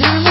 Now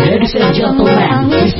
Ladies and gentlemen, please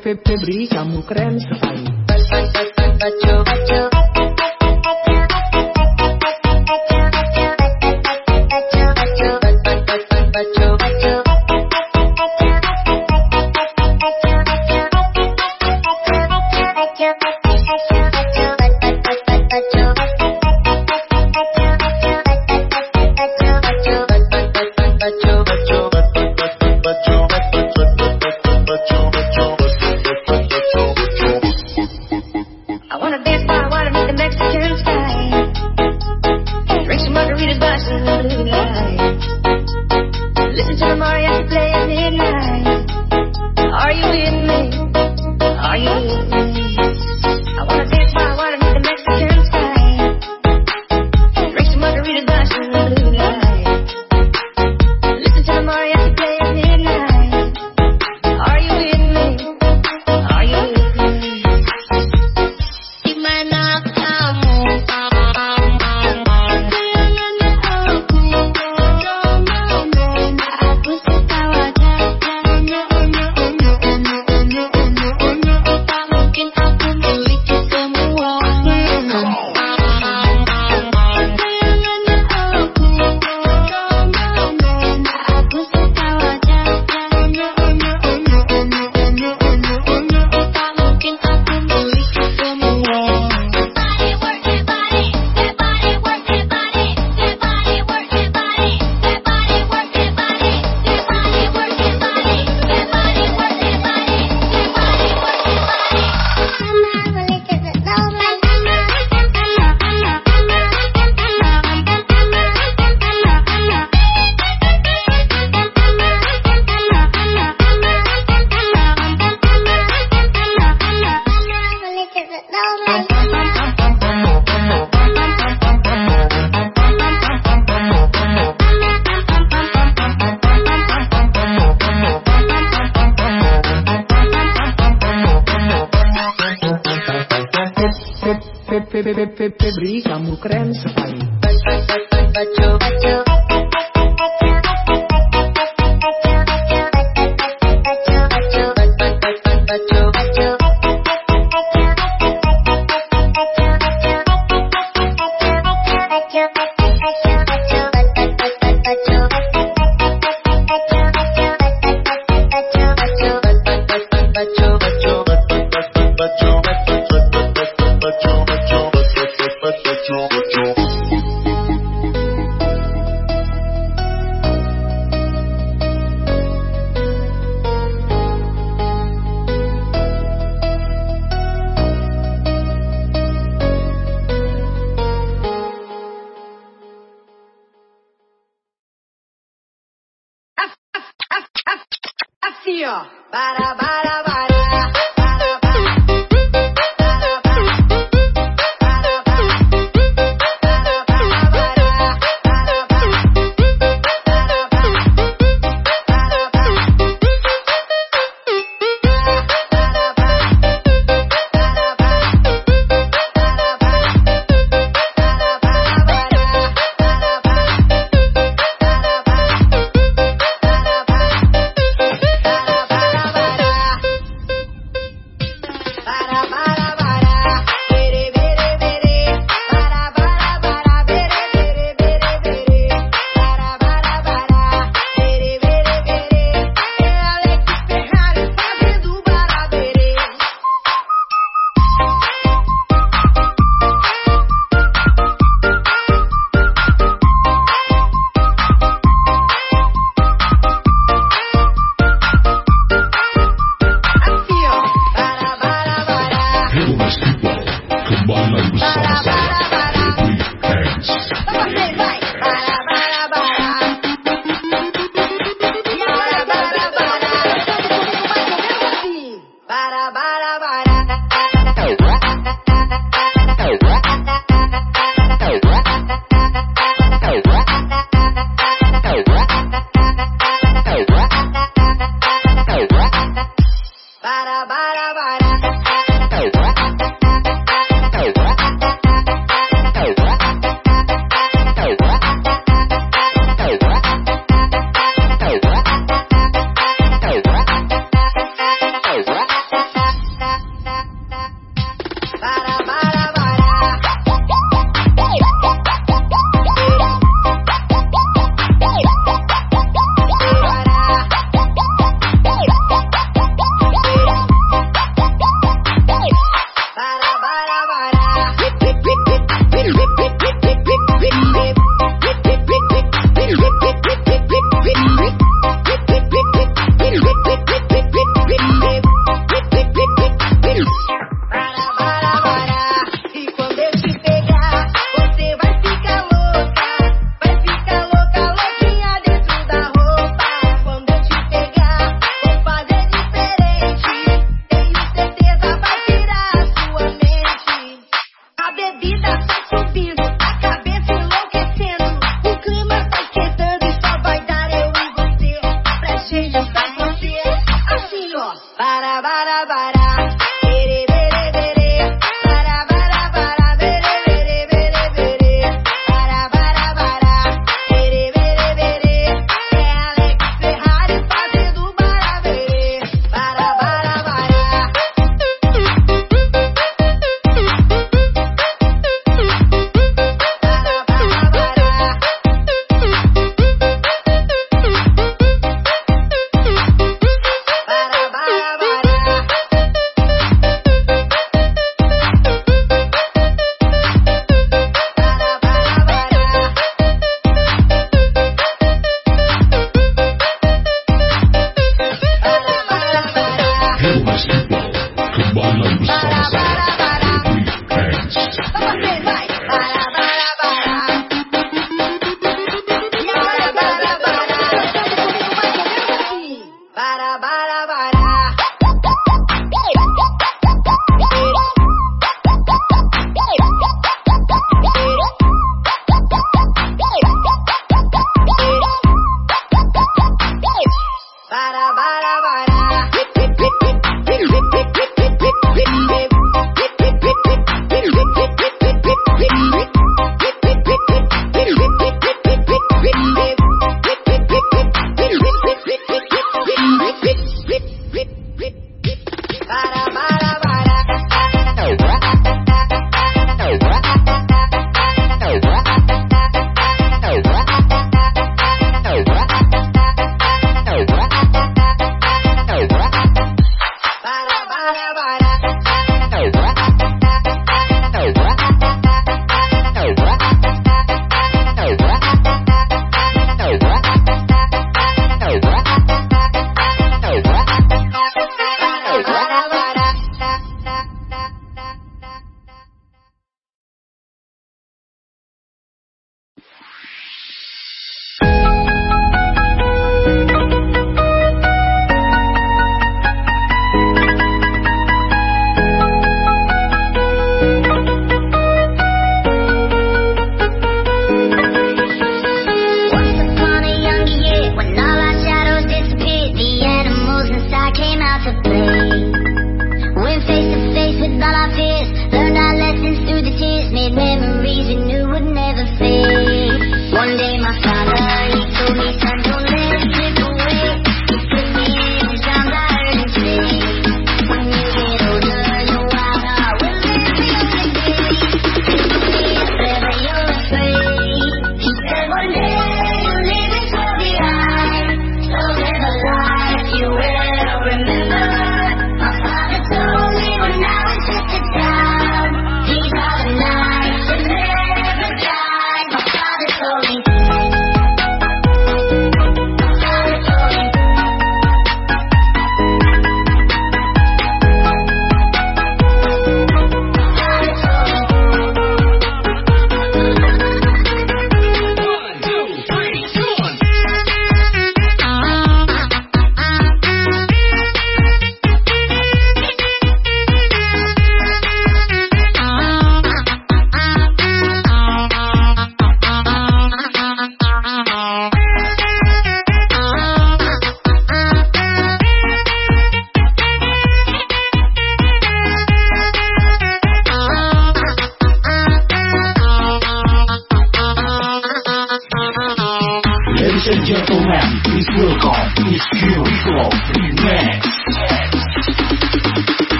febril. Febri kamu keren. sekali